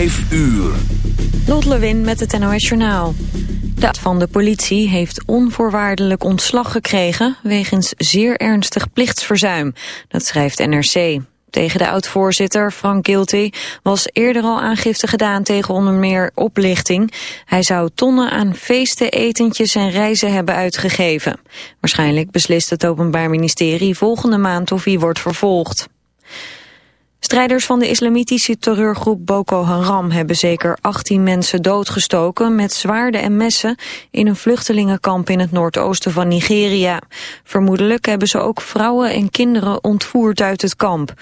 5 uur. Lot Lewin met het NOS Journaal. De van de politie heeft onvoorwaardelijk ontslag gekregen... wegens zeer ernstig plichtsverzuim. Dat schrijft NRC. Tegen de oud-voorzitter Frank Gilty was eerder al aangifte gedaan tegen onder meer oplichting. Hij zou tonnen aan feesten, etentjes en reizen hebben uitgegeven. Waarschijnlijk beslist het Openbaar Ministerie volgende maand of hij wordt vervolgd. Strijders van de islamitische terreurgroep Boko Haram hebben zeker 18 mensen doodgestoken met zwaarden en messen in een vluchtelingenkamp in het noordoosten van Nigeria. Vermoedelijk hebben ze ook vrouwen en kinderen ontvoerd uit het kamp.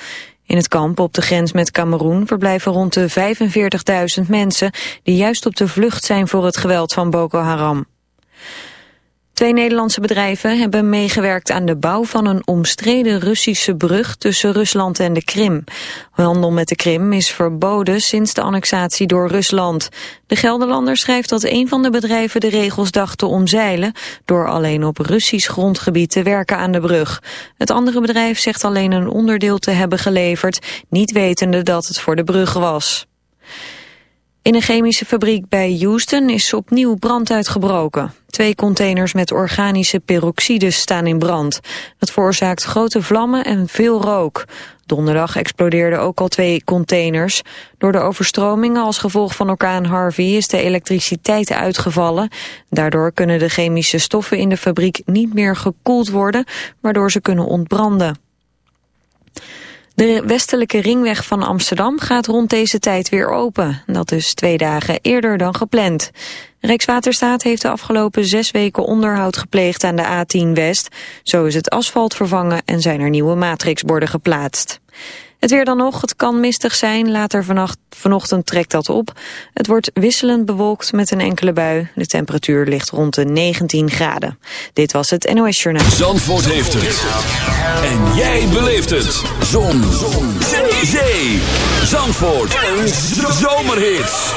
In het kamp op de grens met Cameroen verblijven rond de 45.000 mensen die juist op de vlucht zijn voor het geweld van Boko Haram. Twee Nederlandse bedrijven hebben meegewerkt aan de bouw van een omstreden Russische brug tussen Rusland en de Krim. Handel met de Krim is verboden sinds de annexatie door Rusland. De Gelderlander schrijft dat een van de bedrijven de regels dacht te omzeilen door alleen op Russisch grondgebied te werken aan de brug. Het andere bedrijf zegt alleen een onderdeel te hebben geleverd, niet wetende dat het voor de brug was. In een chemische fabriek bij Houston is opnieuw brand uitgebroken. Twee containers met organische peroxides staan in brand. Dat veroorzaakt grote vlammen en veel rook. Donderdag explodeerden ook al twee containers. Door de overstromingen als gevolg van orkaan Harvey is de elektriciteit uitgevallen. Daardoor kunnen de chemische stoffen in de fabriek niet meer gekoeld worden, waardoor ze kunnen ontbranden. De westelijke ringweg van Amsterdam gaat rond deze tijd weer open. Dat is twee dagen eerder dan gepland. Rijkswaterstaat heeft de afgelopen zes weken onderhoud gepleegd aan de A10 West. Zo is het asfalt vervangen en zijn er nieuwe matrixborden geplaatst. Het weer dan nog, het kan mistig zijn, later vanochtend trekt dat op. Het wordt wisselend bewolkt met een enkele bui. De temperatuur ligt rond de 19 graden. Dit was het NOS Journaal. Zandvoort heeft het. En jij beleeft het. Zon. Zon. Zee. Zandvoort. Een zomerhit.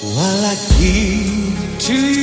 While I give to you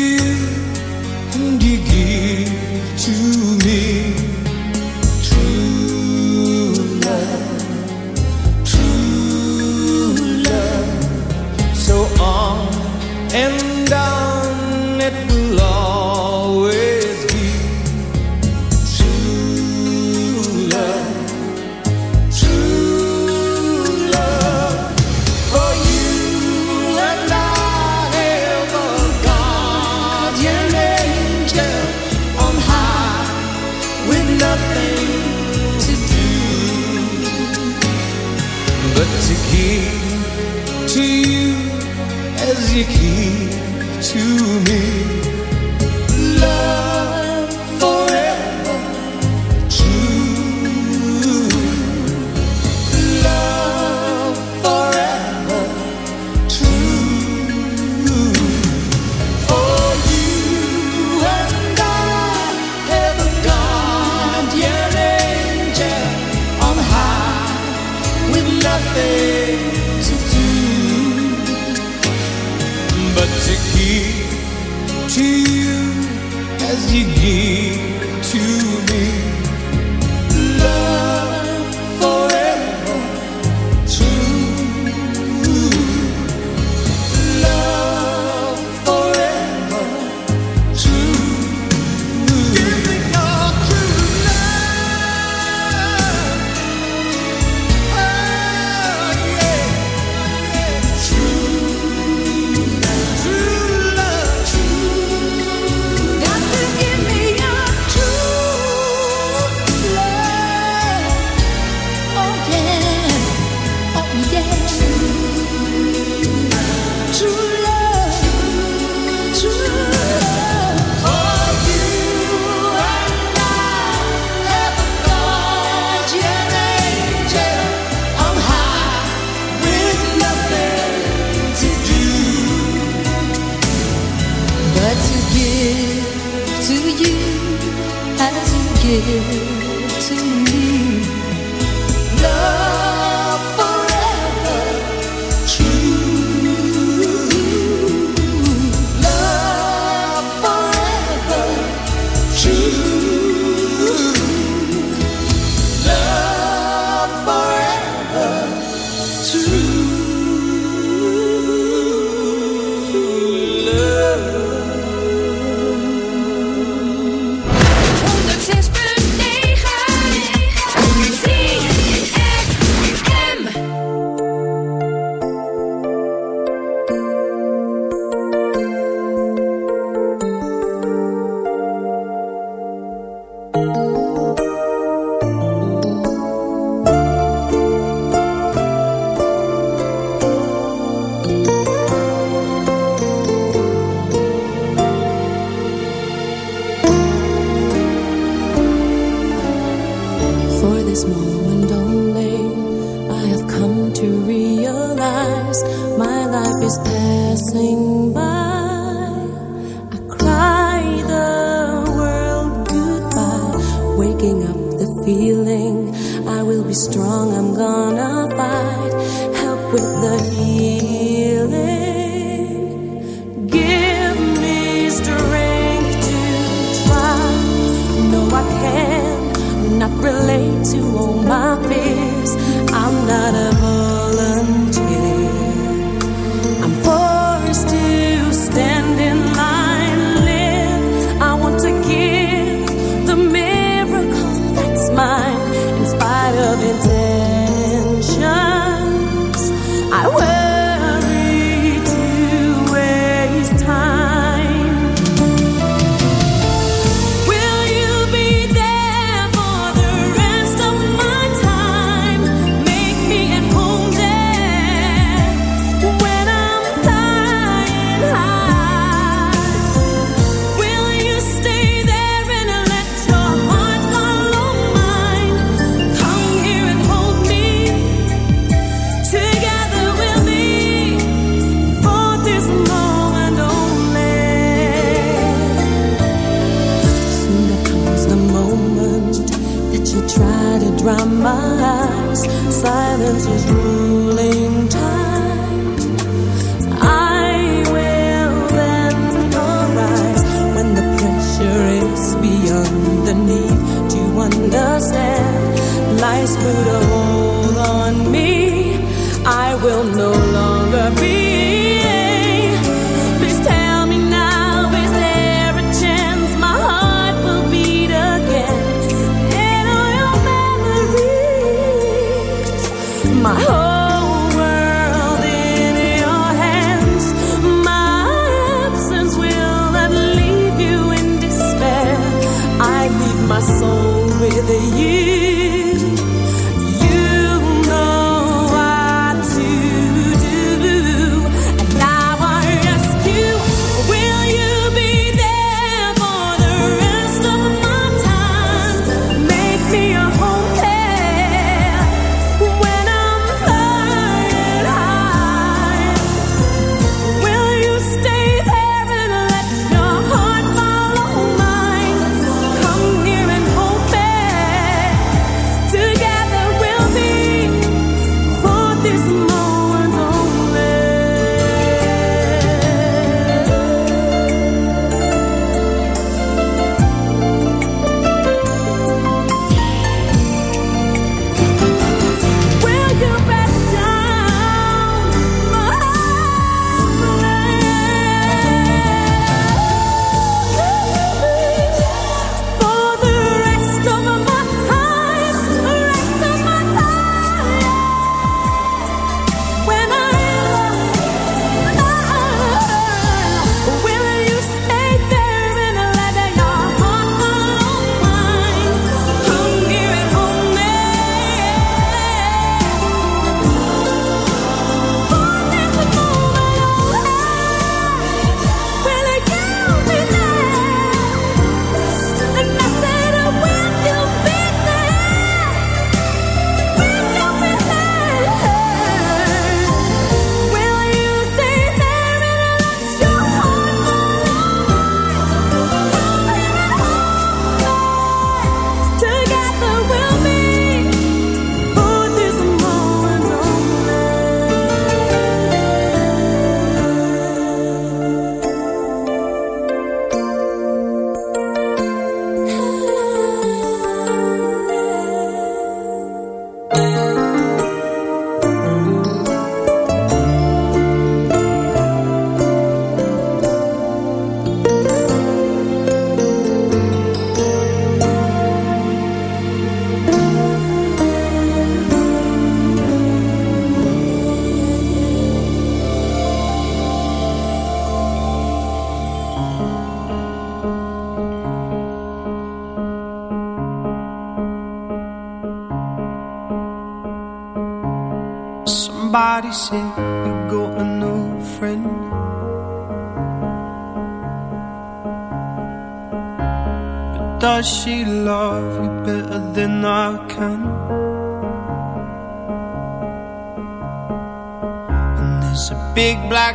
help with my soul.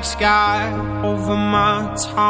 sky over my town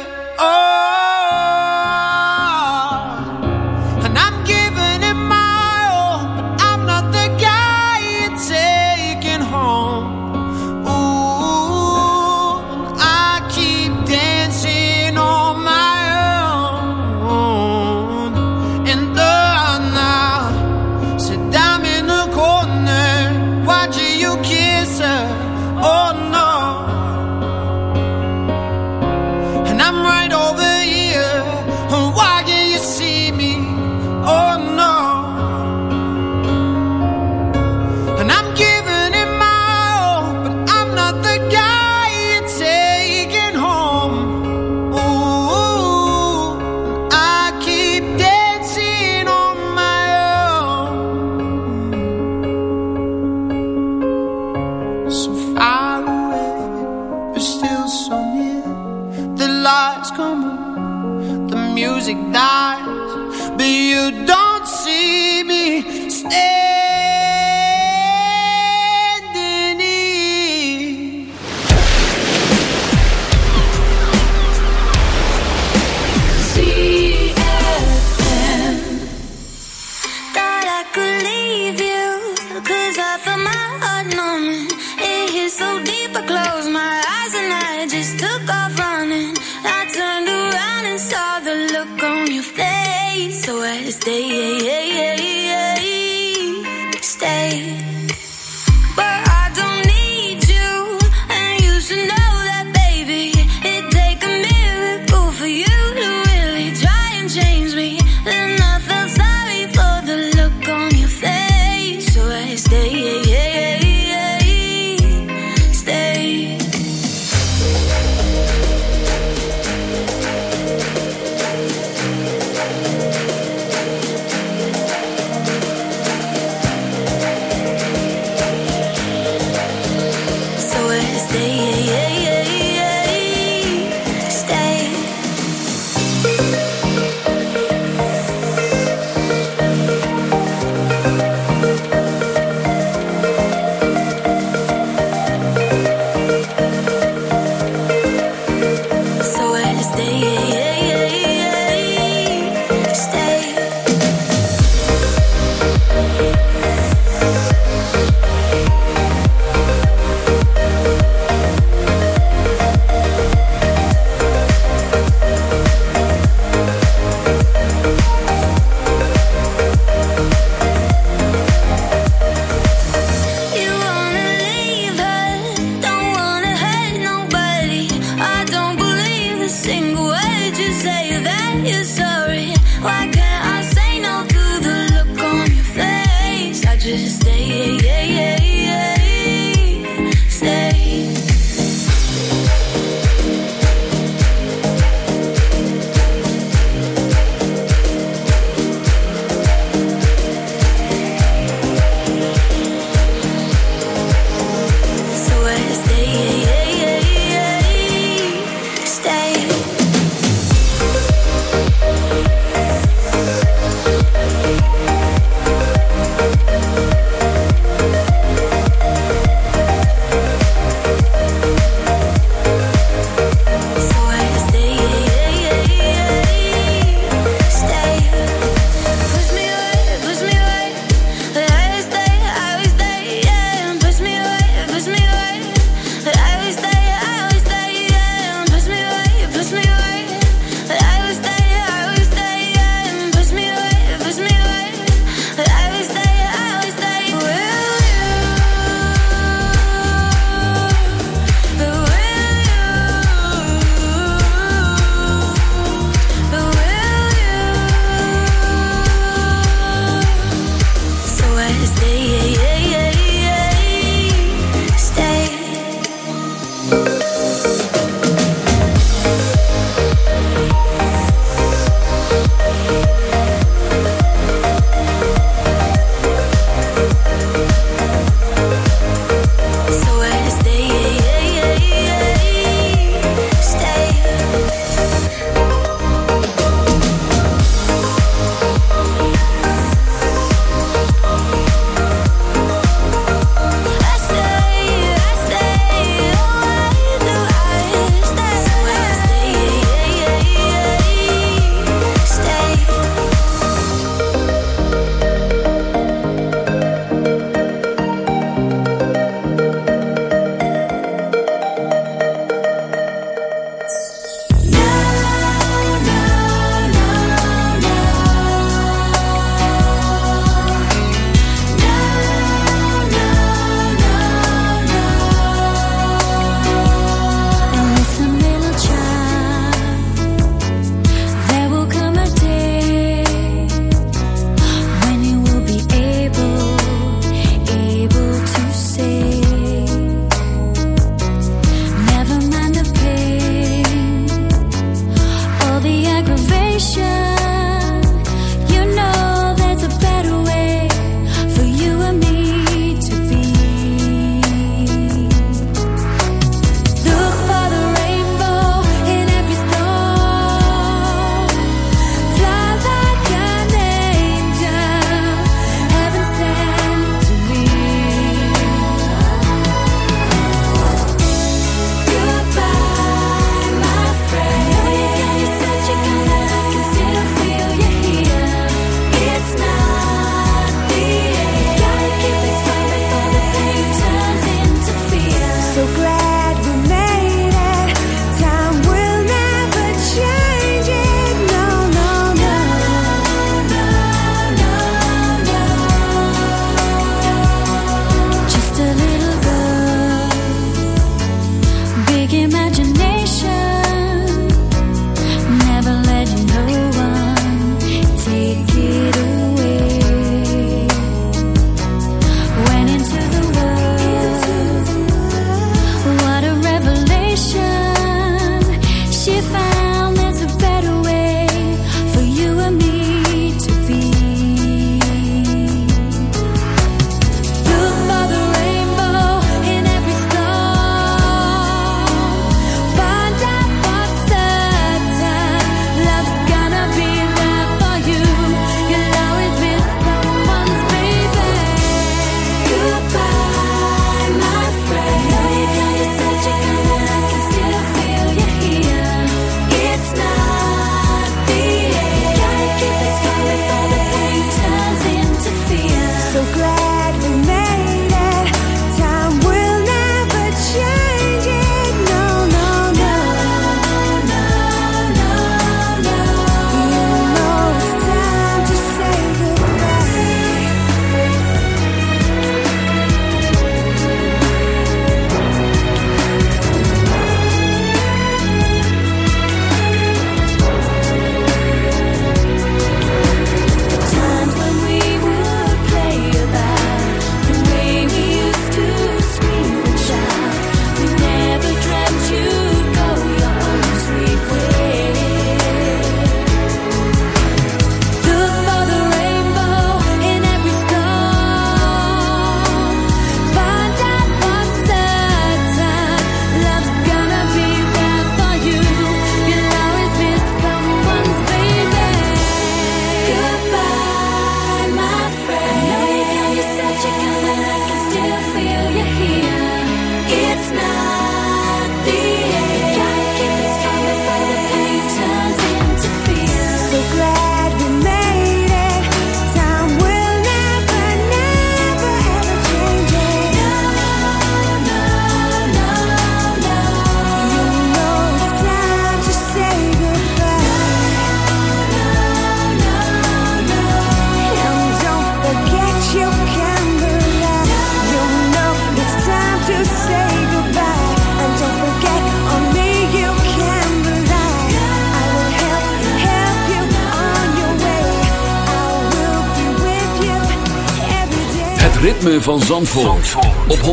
van Zandvoort, op 106.9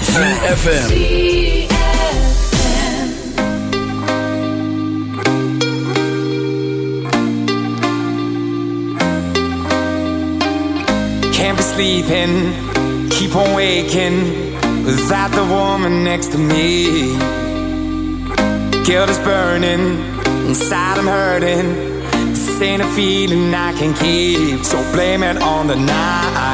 CFFM Can't be sleeping, keep on waking Without the woman next to me. Guilt is burning, inside I'm hurting. Ain't a feeling I can keep So blame it on the night.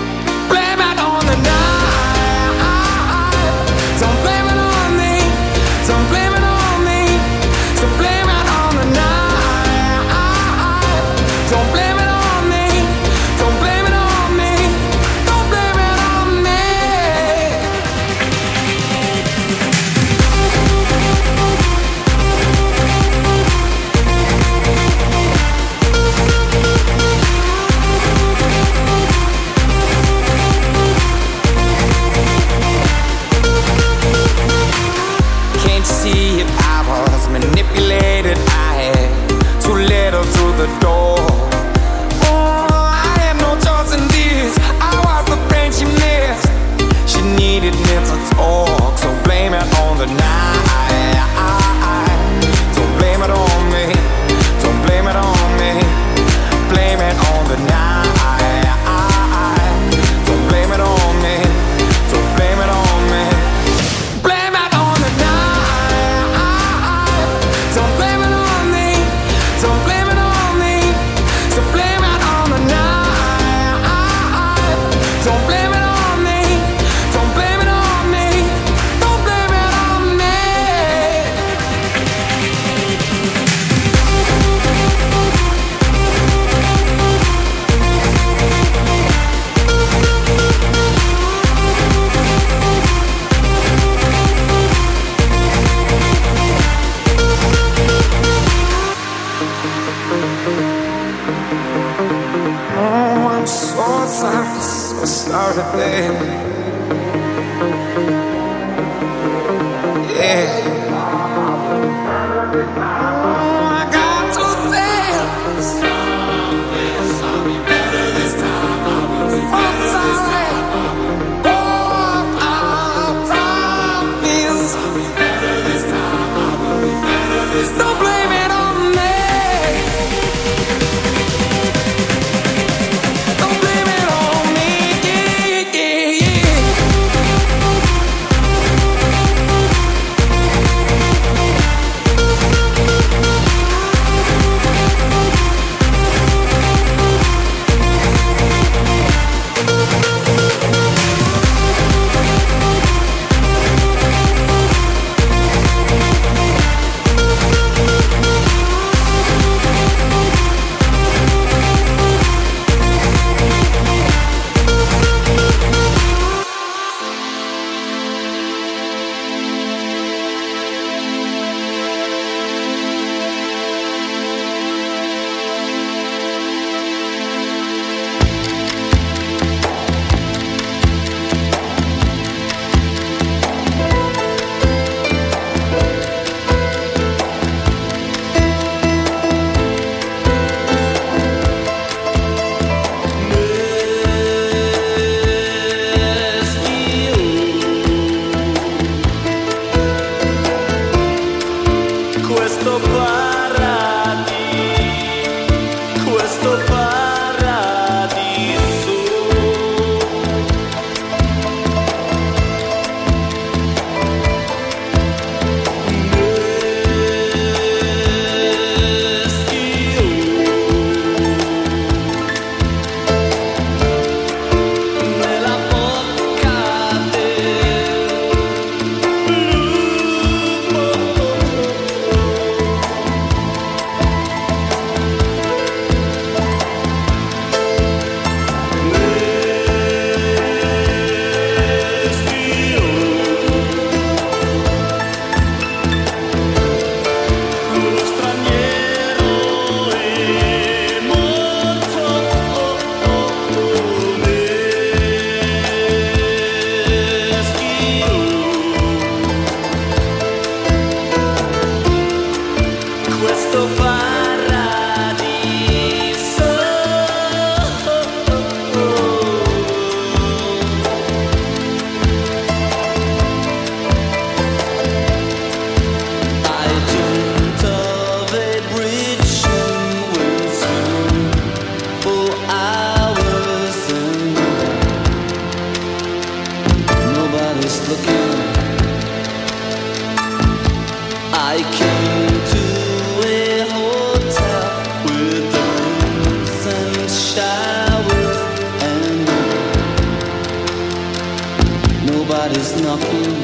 knocking.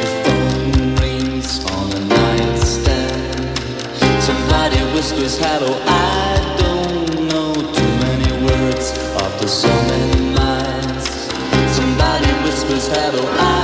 The phone rings on a nightstand. Somebody whispers hello. I don't know too many words after so many nights. Somebody whispers hello. I